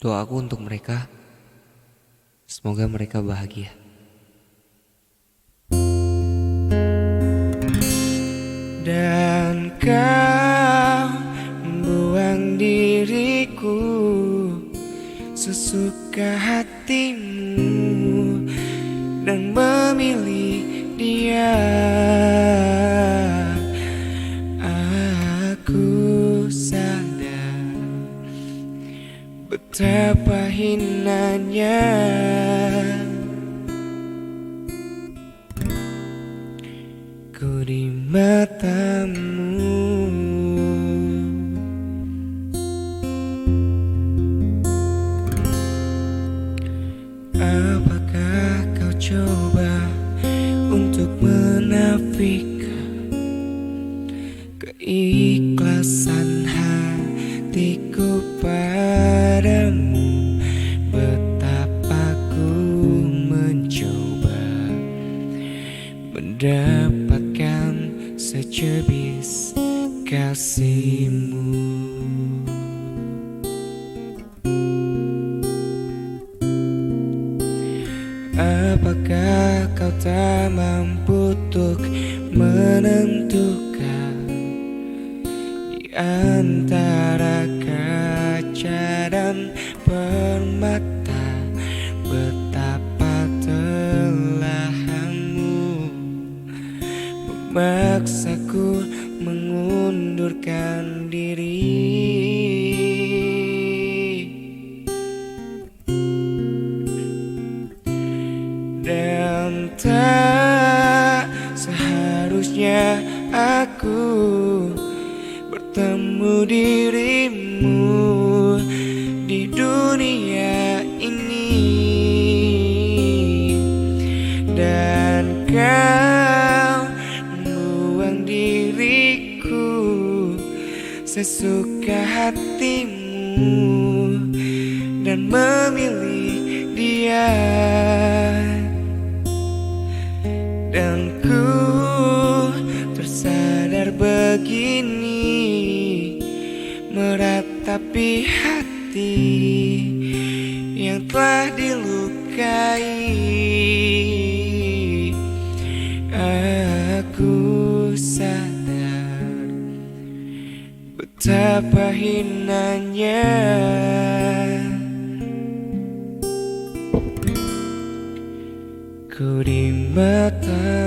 Doaku untuk mereka, semoga mereka bahagia. Dan kau membuang diriku sesuka hatimu dan memilih dia. Betapa hinanya. Ku di matamu Apakah kau coba untuk menafikan Keikhlasan hatiku padamu Mendapatkan secebis kasihmu. Apakah kau tak mampu untuk menentukan Di antara kaca dan permata Memaksaku mengundurkan diri. Dan tak seharusnya aku bertemu dirimu di dunia ini. Dan kau sesuka hatimu Dan memilih dia. Dan ku tersadar begini Meratapi hati yang telah dilukai betapa hinanya Ku di matamu